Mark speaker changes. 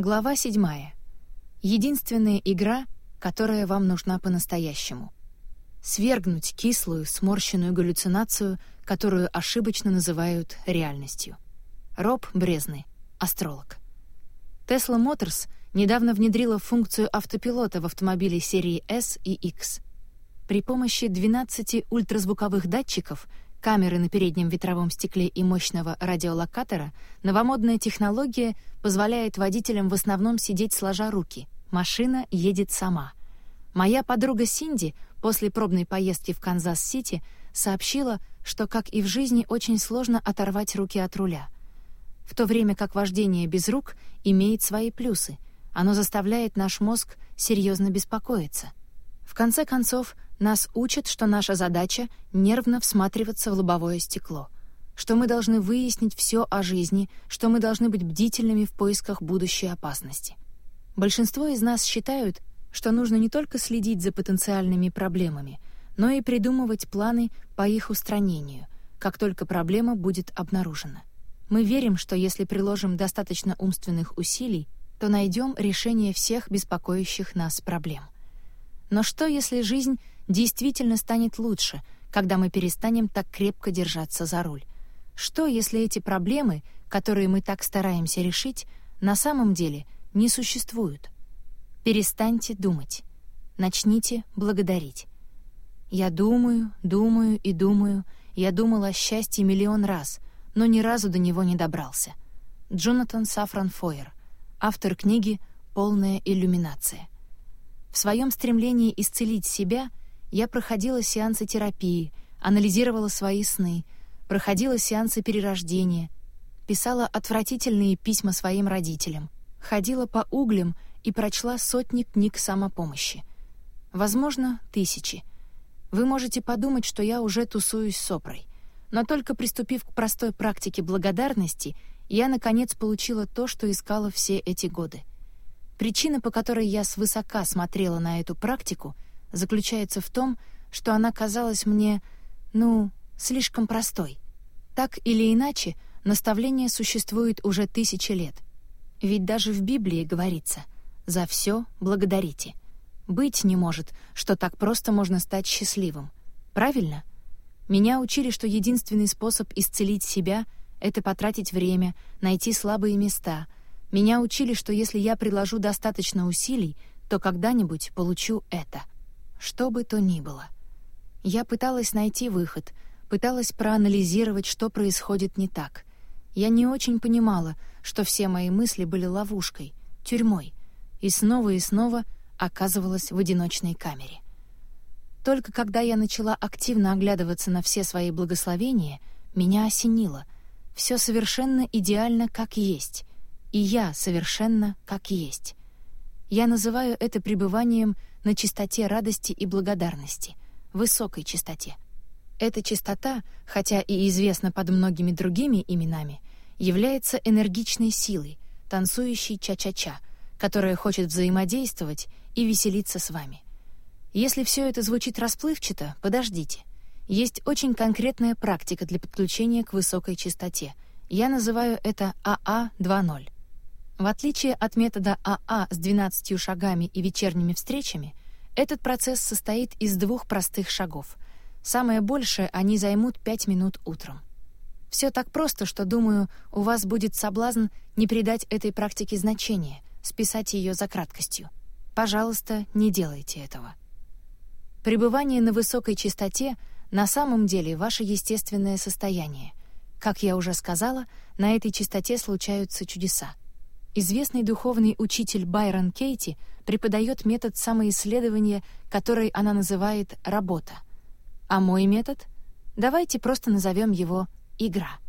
Speaker 1: Глава 7. Единственная игра, которая вам нужна по-настоящему. Свергнуть кислую, сморщенную галлюцинацию, которую ошибочно называют реальностью. Роб Брезный, астролог. Tesla Motors недавно внедрила функцию автопилота в автомобиле серии S и X. При помощи 12 ультразвуковых датчиков — камеры на переднем ветровом стекле и мощного радиолокатора, новомодная технология позволяет водителям в основном сидеть сложа руки. Машина едет сама. Моя подруга Синди после пробной поездки в Канзас-Сити сообщила, что, как и в жизни, очень сложно оторвать руки от руля. В то время как вождение без рук имеет свои плюсы. Оно заставляет наш мозг серьезно беспокоиться. В конце концов, нас учат, что наша задача — нервно всматриваться в лобовое стекло, что мы должны выяснить все о жизни, что мы должны быть бдительными в поисках будущей опасности. Большинство из нас считают, что нужно не только следить за потенциальными проблемами, но и придумывать планы по их устранению, как только проблема будет обнаружена. Мы верим, что если приложим достаточно умственных усилий, то найдем решение всех беспокоящих нас проблем. Но что, если жизнь действительно станет лучше, когда мы перестанем так крепко держаться за руль? Что, если эти проблемы, которые мы так стараемся решить, на самом деле не существуют? Перестаньте думать. Начните благодарить. Я думаю, думаю и думаю. Я думал о счастье миллион раз, но ни разу до него не добрался. Джонатан Сафран Фойер, автор книги «Полная иллюминация». В своем стремлении исцелить себя я проходила сеансы терапии, анализировала свои сны, проходила сеансы перерождения, писала отвратительные письма своим родителям, ходила по углям и прочла сотни книг самопомощи. Возможно, тысячи. Вы можете подумать, что я уже тусуюсь с Опрой. Но только приступив к простой практике благодарности, я, наконец, получила то, что искала все эти годы. Причина, по которой я свысока смотрела на эту практику — заключается в том, что она казалась мне, ну, слишком простой. Так или иначе, наставление существует уже тысячи лет. Ведь даже в Библии говорится «За все благодарите». Быть не может, что так просто можно стать счастливым. Правильно? Меня учили, что единственный способ исцелить себя — это потратить время, найти слабые места. Меня учили, что если я приложу достаточно усилий, то когда-нибудь получу это — что бы то ни было. Я пыталась найти выход, пыталась проанализировать, что происходит не так. Я не очень понимала, что все мои мысли были ловушкой, тюрьмой, и снова и снова оказывалась в одиночной камере. Только когда я начала активно оглядываться на все свои благословения, меня осенило. Все совершенно идеально, как есть. И я совершенно как есть. Я называю это пребыванием на чистоте радости и благодарности, высокой чистоте. Эта чистота, хотя и известна под многими другими именами, является энергичной силой, танцующей ча-ча-ча, которая хочет взаимодействовать и веселиться с вами. Если все это звучит расплывчато, подождите. Есть очень конкретная практика для подключения к высокой частоте. Я называю это АА 2.0. В отличие от метода АА с 12 шагами и вечерними встречами, этот процесс состоит из двух простых шагов. Самое большее они займут 5 минут утром. Все так просто, что, думаю, у вас будет соблазн не придать этой практике значения, списать ее за краткостью. Пожалуйста, не делайте этого. Пребывание на высокой частоте на самом деле ваше естественное состояние. Как я уже сказала, на этой частоте случаются чудеса. Известный духовный учитель Байрон Кейти преподает метод самоисследования, который она называет «работа». А мой метод? Давайте просто назовем его «игра».